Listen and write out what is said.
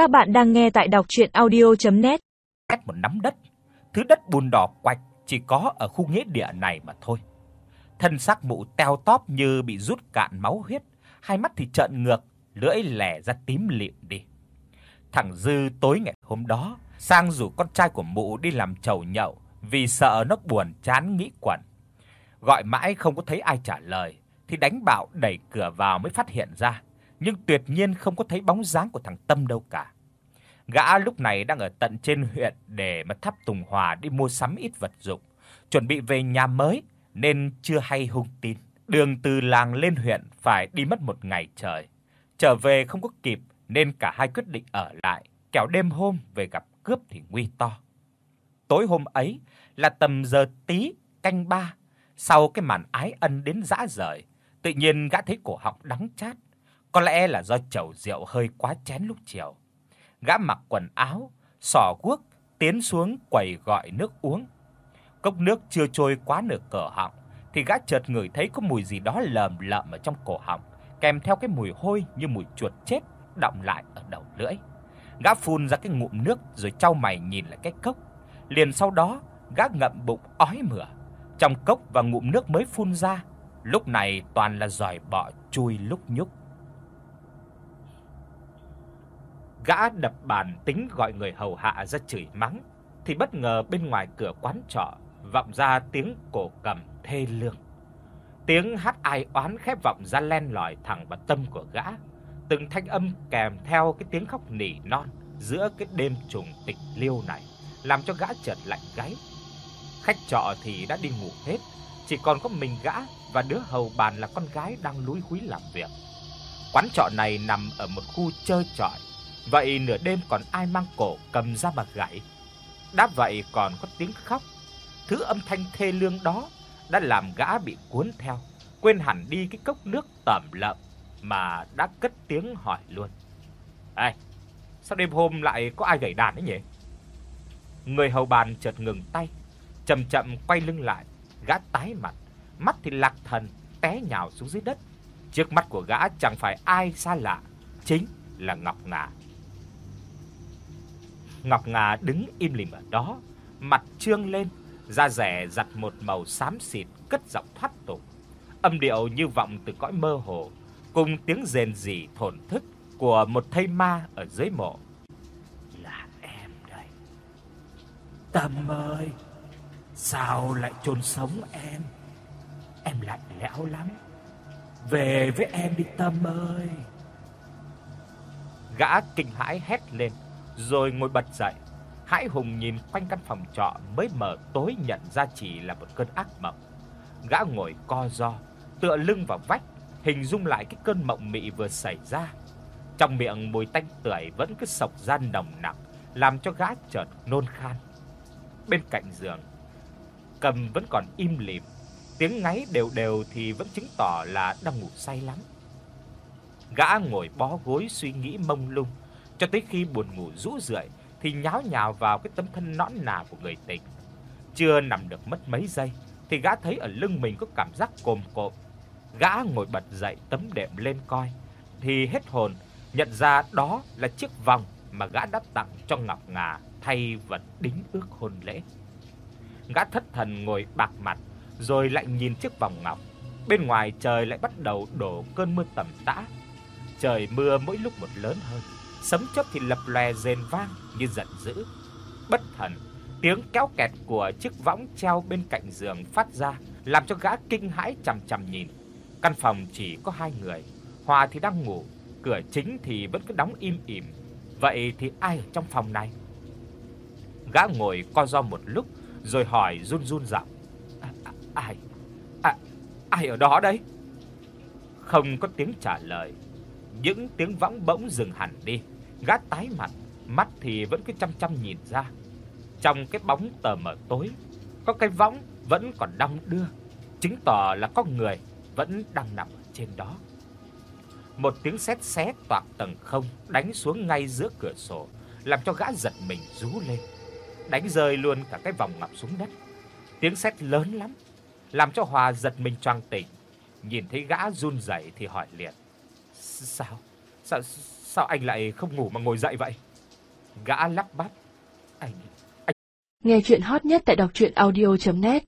Các bạn đang nghe tại đọc audio net Cách một nắm đất, thứ đất bùn đỏ quạch chỉ có ở khu nghĩa địa này mà thôi. Thân xác mụ teo tóp như bị rút cạn máu huyết, hai mắt thì trợn ngược, lưỡi lẻ ra tím lịm đi. Thằng Dư tối ngày hôm đó sang rủ con trai của mụ đi làm chầu nhậu vì sợ nó buồn chán nghĩ quẩn. Gọi mãi không có thấy ai trả lời thì đánh bạo đẩy cửa vào mới phát hiện ra, nhưng tuyệt nhiên không có thấy bóng dáng của thằng Tâm đâu cả. Gã lúc này đang ở tận trên huyện để mà thắp Tùng Hòa đi mua sắm ít vật dụng, chuẩn bị về nhà mới nên chưa hay hung tin. Đường từ làng lên huyện phải đi mất một ngày trời. Trở về không có kịp nên cả hai quyết định ở lại, kẻo đêm hôm về gặp cướp thì nguy to. Tối hôm ấy là tầm giờ tí canh ba, sau cái màn ái ân đến dã rời, tự nhiên gã thấy cổ họng đắng chát, có lẽ là do chầu rượu hơi quá chén lúc chiều. Gã mặc quần áo, sỏ guốc, tiến xuống quầy gọi nước uống. Cốc nước chưa trôi quá nửa cỡ họng thì gã chợt ngửi thấy có mùi gì đó lờm lợm ở trong cổ họng, kèm theo cái mùi hôi như mùi chuột chết đọng lại ở đầu lưỡi. Gã phun ra cái ngụm nước rồi chau mày nhìn lại cái cốc. Liền sau đó, gã ngậm bụng ói mửa. Trong cốc và ngụm nước mới phun ra, lúc này toàn là giòi bọ chui lúc nhúc. Gã đập bàn tính gọi người hầu hạ ra chửi mắng thì bất ngờ bên ngoài cửa quán trọ vọng ra tiếng cổ cầm thê lương. Tiếng hát ai oán khép vọng ra len lỏi thẳng vào tâm của gã, từng thanh âm kèm theo cái tiếng khóc nỉ non giữa cái đêm trùng tịch liêu này, làm cho gã chợt lạnh gáy. Khách trọ thì đã đi ngủ hết, chỉ còn có mình gã và đứa hầu bàn là con gái đang lúi húi làm việc. Quán trọ này nằm ở một khu chơi trọi, vậy nửa đêm còn ai mang cổ cầm ra mà gảy. Đã vậy còn có tiếng khóc, thứ âm thanh thê lương đó đã làm gã bị cuốn theo, quên hẳn đi cái cốc nước tẩm lợm mà đã cất tiếng hỏi luôn. "Ê, sao đêm hôm lại có ai gảy đàn đấy nhỉ?" Người hầu bàn chợt ngừng tay, chậm chậm quay lưng lại, gã tái mặt, mắt thì lạc thần, té nhào xuống dưới đất. Trước mắt của gã chẳng phải ai xa lạ, chính là Ngọc Ngà. Ngọc Ngà đứng im lìm ở đó, mặt trương lên, da rẻ giặt một màu xám xịt, cất giọng thoát tục. Âm điệu như vọng từ cõi mơ hồ, cùng tiếng rền rỉ thổn thức của một thây ma ở dưới mộ. Là em đây. Tâm ơi, sao lại chôn sống em? Em lạnh lẽo lắm. Về với em đi Tâm ơi. Gã kinh hãi hét lên, rồi ngồi bật dậy. Hãi hùng nhìn quanh căn phòng trọ mới mở tối nhận ra chỉ là một cơn ác mộng. Gã ngồi co ro, tựa lưng vào vách, hình dung lại cái cơn mộng mị vừa xảy ra. Trong miệng mùi tanh tưởi vẫn cứ sộc ra nồng nặc, làm cho gã chợt nôn khan. Bên cạnh giường, Cầm vẫn còn im lìm, tiếng ngáy đều đều thì vẫn chứng tỏ là đang ngủ say lắm. Gã ngồi bó gối suy nghĩ mông lung, cho tới khi buồn ngủ rũ rượi thì nháo nhào vào cái tấm thân nõn nà của người tình. Chưa nằm được mất mấy giây thì gã thấy ở lưng mình có cảm giác cồm cộm. Gã ngồi bật dậy tấm đệm lên coi thì hết hồn nhận ra đó là chiếc vòng mà gã đã tặng cho Ngọc Ngà thay vật đính ước hôn lễ. Gã thất thần ngồi bạc mặt rồi lại nhìn chiếc vòng ngọc. Bên ngoài trời lại bắt đầu đổ cơn mưa tầm tã. Trời mưa mỗi lúc một lớn hơn, sấm chớp thì lập lòe rền vang như giận dữ. Bất thần, tiếng kéo kẹt của chiếc võng treo bên cạnh giường phát ra, làm cho gã kinh hãi chằm chằm nhìn. Căn phòng chỉ có hai người, Hòa thì đang ngủ, cửa chính thì vẫn cứ đóng im ỉm. Vậy thì ai ở trong phòng này? Gã ngồi co ro một lúc rồi hỏi run run giọng. À, à, ai? À, ai ở đó đấy? Không có tiếng trả lời. Những tiếng võng bỗng dừng hẳn đi. Gã tái mặt, mắt thì vẫn cứ chăm chăm nhìn ra. Trong cái bóng tờ mờ tối, có cái võng vẫn còn đong đưa, chứng tỏ là có người vẫn đang nằm ở trên đó. Một tiếng sét xé toạc tầng không đánh xuống ngay giữa cửa sổ, làm cho gã giật mình rú lên, đánh rơi luôn cả cái vòng ngọc xuống đất. Tiếng sét lớn lắm, làm cho Hòa giật mình choang tỉnh. Nhìn thấy gã run rẩy thì hỏi liền: "Sao? Sao sao anh lại không ngủ mà ngồi dậy vậy? Gã lắp bắp. Anh anh Nghe chuyện hot nhất tại đọc truyện audio .net